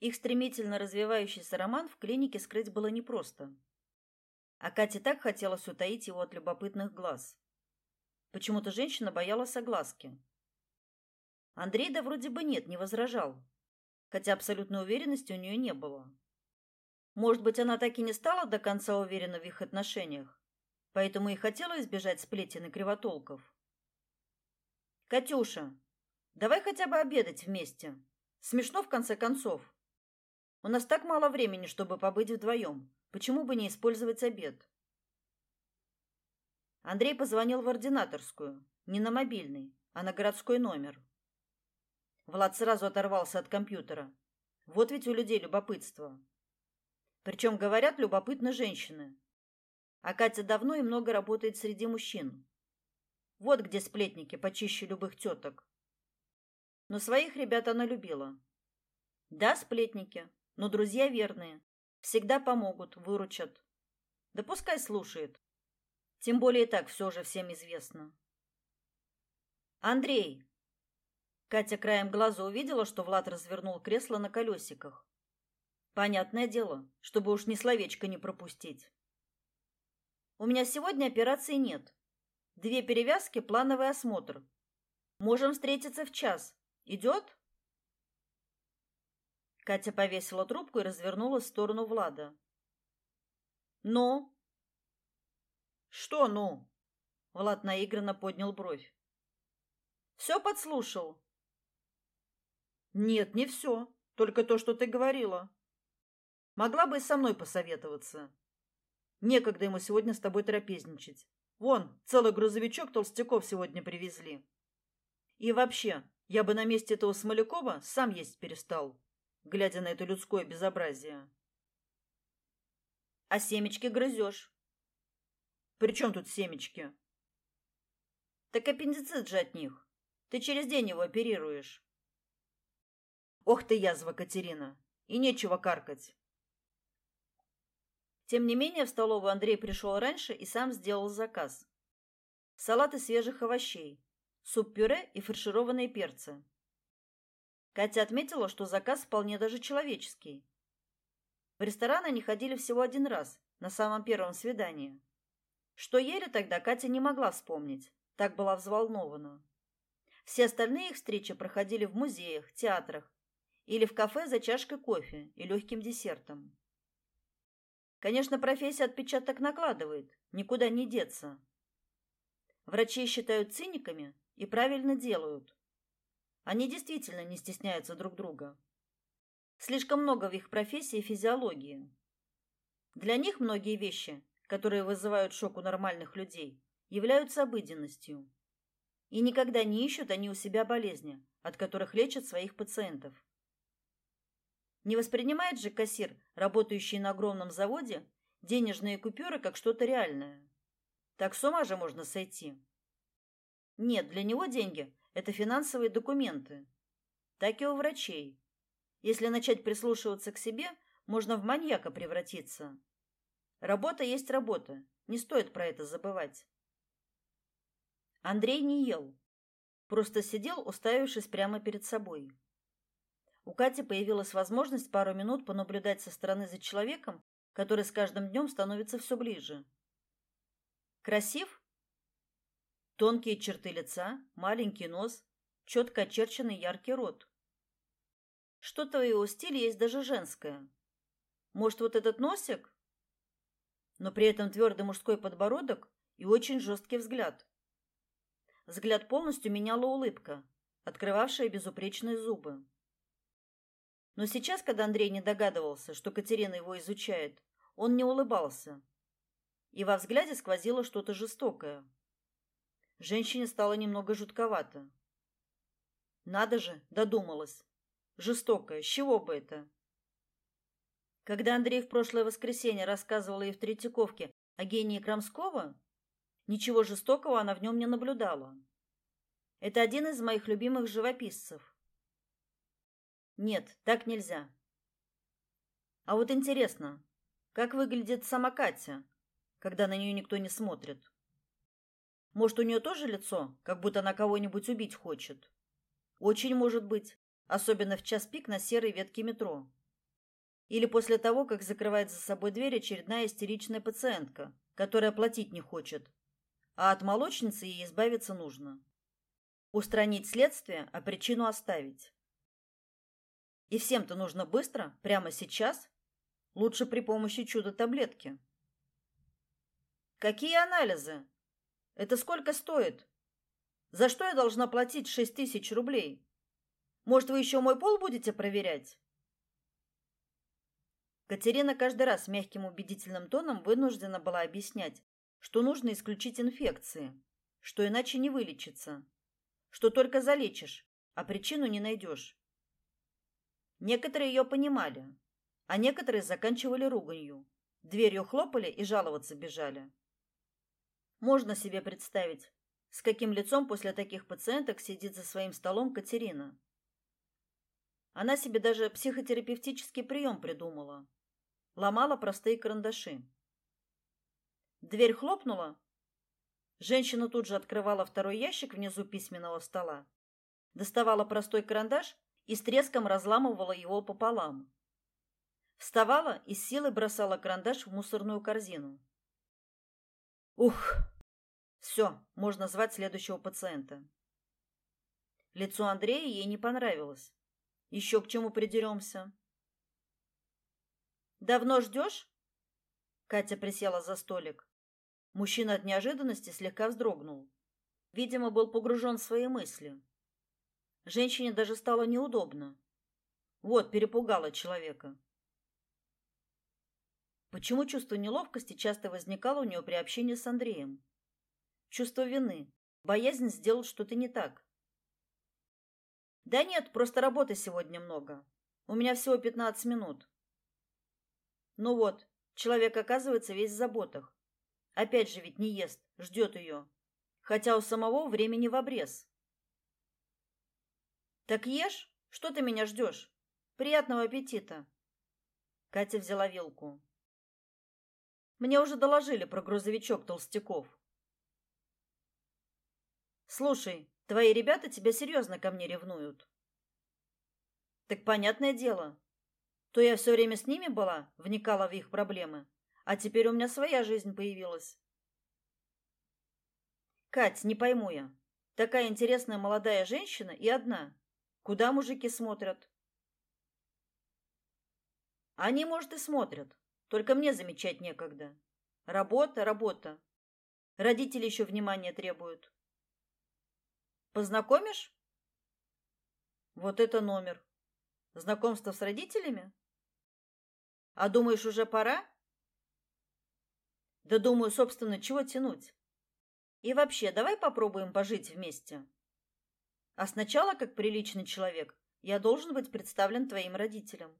Их стремительно развивающийся роман в клинике скрыть было непросто. А Кате так хотелось утаить его от любопытных глаз. Почему-то женщина боялась огласки. Андрей да вроде бы нет, не возражал, хотя абсолютной уверенности у нее не было. Может быть, она так и не стала до конца уверена в их отношениях, поэтому и хотела избежать сплетен и кривотолков. Катюша, давай хотя бы обедать вместе. Смешно в конце концов. У нас так мало времени, чтобы побыть вдвоем. Почему бы не использовать обед? Андрей позвонил в ординаторскую, не на мобильный, а на городской номер. Влад сразу оторвался от компьютера. Вот ведь у людей любопытство. Причем говорят любопытны женщины. А Катя давно и много работает среди мужчин. Вот где сплетники почище любых теток. Но своих ребят она любила. Да, сплетники, но друзья верные, всегда помогут, выручат. Да пускай слушает. Тем более так все же всем известно. Андрей. Катя краем глаза увидела, что Влад развернул кресло на колесиках. Понятное дело, чтобы уж ни словечко не пропустить. У меня сегодня операции нет. Две перевязки, плановый осмотр. Можем встретиться в час. Идет? Катя повесила трубку и развернулась в сторону Влада. «Ну?» «Что «ну?» Влад наигранно поднял бровь. «Все подслушал?» «Нет, не все. Только то, что ты говорила. Могла бы и со мной посоветоваться. Некогда ему сегодня с тобой трапезничать. Вон, целый грузовичок толстяков сегодня привезли. И вообще, я бы на месте этого Смолякова сам есть перестал глядя на это людское безобразие. А семечки грызешь. При чем тут семечки? Так аппендицит же от них. Ты через день его оперируешь. Ох ты язва, Катерина, и нечего каркать. Тем не менее, в столовую Андрей пришел раньше и сам сделал заказ. Салат из свежих овощей, суп-пюре и фаршированные перцы. Катя отметила, что заказ вполне даже человеческий. В ресторан они ходили всего один раз, на самом первом свидании. Что ели тогда, Катя не могла вспомнить, так была взволнована. Все остальные их встречи проходили в музеях, театрах или в кафе за чашкой кофе и легким десертом. Конечно, профессия отпечаток накладывает, никуда не деться. Врачи считают циниками и правильно делают. Они действительно не стесняются друг друга. Слишком много в их профессии физиологии. Для них многие вещи, которые вызывают шок у нормальных людей, являются обыденностью. И никогда не ищут они у себя болезни, от которых лечат своих пациентов. Не воспринимает же кассир, работающий на огромном заводе, денежные купюры как что-то реальное. Так с ума же можно сойти. Нет, для него деньги это финансовые документы. Так и у врачей. Если начать прислушиваться к себе, можно в маньяка превратиться. Работа есть работа, не стоит про это забывать. Андрей не ел, просто сидел, уставившись прямо перед собой. У Кати появилась возможность пару минут понаблюдать со стороны за человеком, который с каждым днем становится все ближе. Красив? Тонкие черты лица, маленький нос, четко очерченный яркий рот. Что-то в его стиле есть даже женское. Может, вот этот носик? Но при этом твердый мужской подбородок и очень жесткий взгляд. Взгляд полностью меняла улыбка, открывавшая безупречные зубы. Но сейчас, когда Андрей не догадывался, что Катерина его изучает, он не улыбался. И во взгляде сквозило что-то жестокое. Женщине стало немного жутковато. Надо же, додумалась. Жестокая, с чего бы это? Когда Андрей в прошлое воскресенье рассказывал ей в Третьяковке о гении Крамского, ничего жестокого она в нем не наблюдала. Это один из моих любимых живописцев. Нет, так нельзя. А вот интересно, как выглядит сама Катя, когда на нее никто не смотрит? Может, у нее тоже лицо, как будто она кого-нибудь убить хочет? Очень может быть, особенно в час пик на серой ветке метро. Или после того, как закрывает за собой дверь очередная истеричная пациентка, которая платить не хочет, а от молочницы ей избавиться нужно. Устранить следствие, а причину оставить. И всем-то нужно быстро, прямо сейчас, лучше при помощи чудо-таблетки. Какие анализы? Это сколько стоит? За что я должна платить шесть тысяч рублей? Может, вы еще мой пол будете проверять? Катерина каждый раз мягким убедительным тоном вынуждена была объяснять, что нужно исключить инфекции, что иначе не вылечится, что только залечишь, а причину не найдешь. Некоторые ее понимали, а некоторые заканчивали руганью, дверью хлопали и жаловаться бежали. Можно себе представить, с каким лицом после таких пациенток сидит за своим столом Катерина. Она себе даже психотерапевтический прием придумала ломала простые карандаши. Дверь хлопнула. Женщина тут же открывала второй ящик внизу письменного стола, доставала простой карандаш и с треском разламывала его пополам. Вставала и с силой бросала карандаш в мусорную корзину. Ух. Все, можно звать следующего пациента. Лицо Андрея ей не понравилось. Еще к чему придеремся? Давно ждешь?» Катя присела за столик. Мужчина от неожиданности слегка вздрогнул. Видимо, был погружен в свои мысли. Женщине даже стало неудобно. Вот, перепугала человека. Почему чувство неловкости часто возникало у нее при общении с Андреем? Чувство вины, боязнь сделать что-то не так. Да нет, просто работы сегодня много. У меня всего пятнадцать минут. Ну вот, человек оказывается весь в заботах. Опять же ведь не ест, ждет ее. Хотя у самого времени в обрез. Так ешь? Что ты меня ждешь? Приятного аппетита. Катя взяла вилку. Мне уже доложили про грузовичок толстяков. Слушай, твои ребята тебя серьезно ко мне ревнуют. Так понятное дело, то я все время с ними была, вникала в их проблемы, а теперь у меня своя жизнь появилась. Кать, не пойму я. Такая интересная молодая женщина и одна. Куда мужики смотрят? Они, может, и смотрят, только мне замечать некогда. Работа, работа. Родители еще внимания требуют. Познакомишь? Вот это номер. Знакомство с родителями? А думаешь, уже пора? Да думаю, собственно, чего тянуть? И вообще, давай попробуем пожить вместе. А сначала, как приличный человек, я должен быть представлен твоим родителям.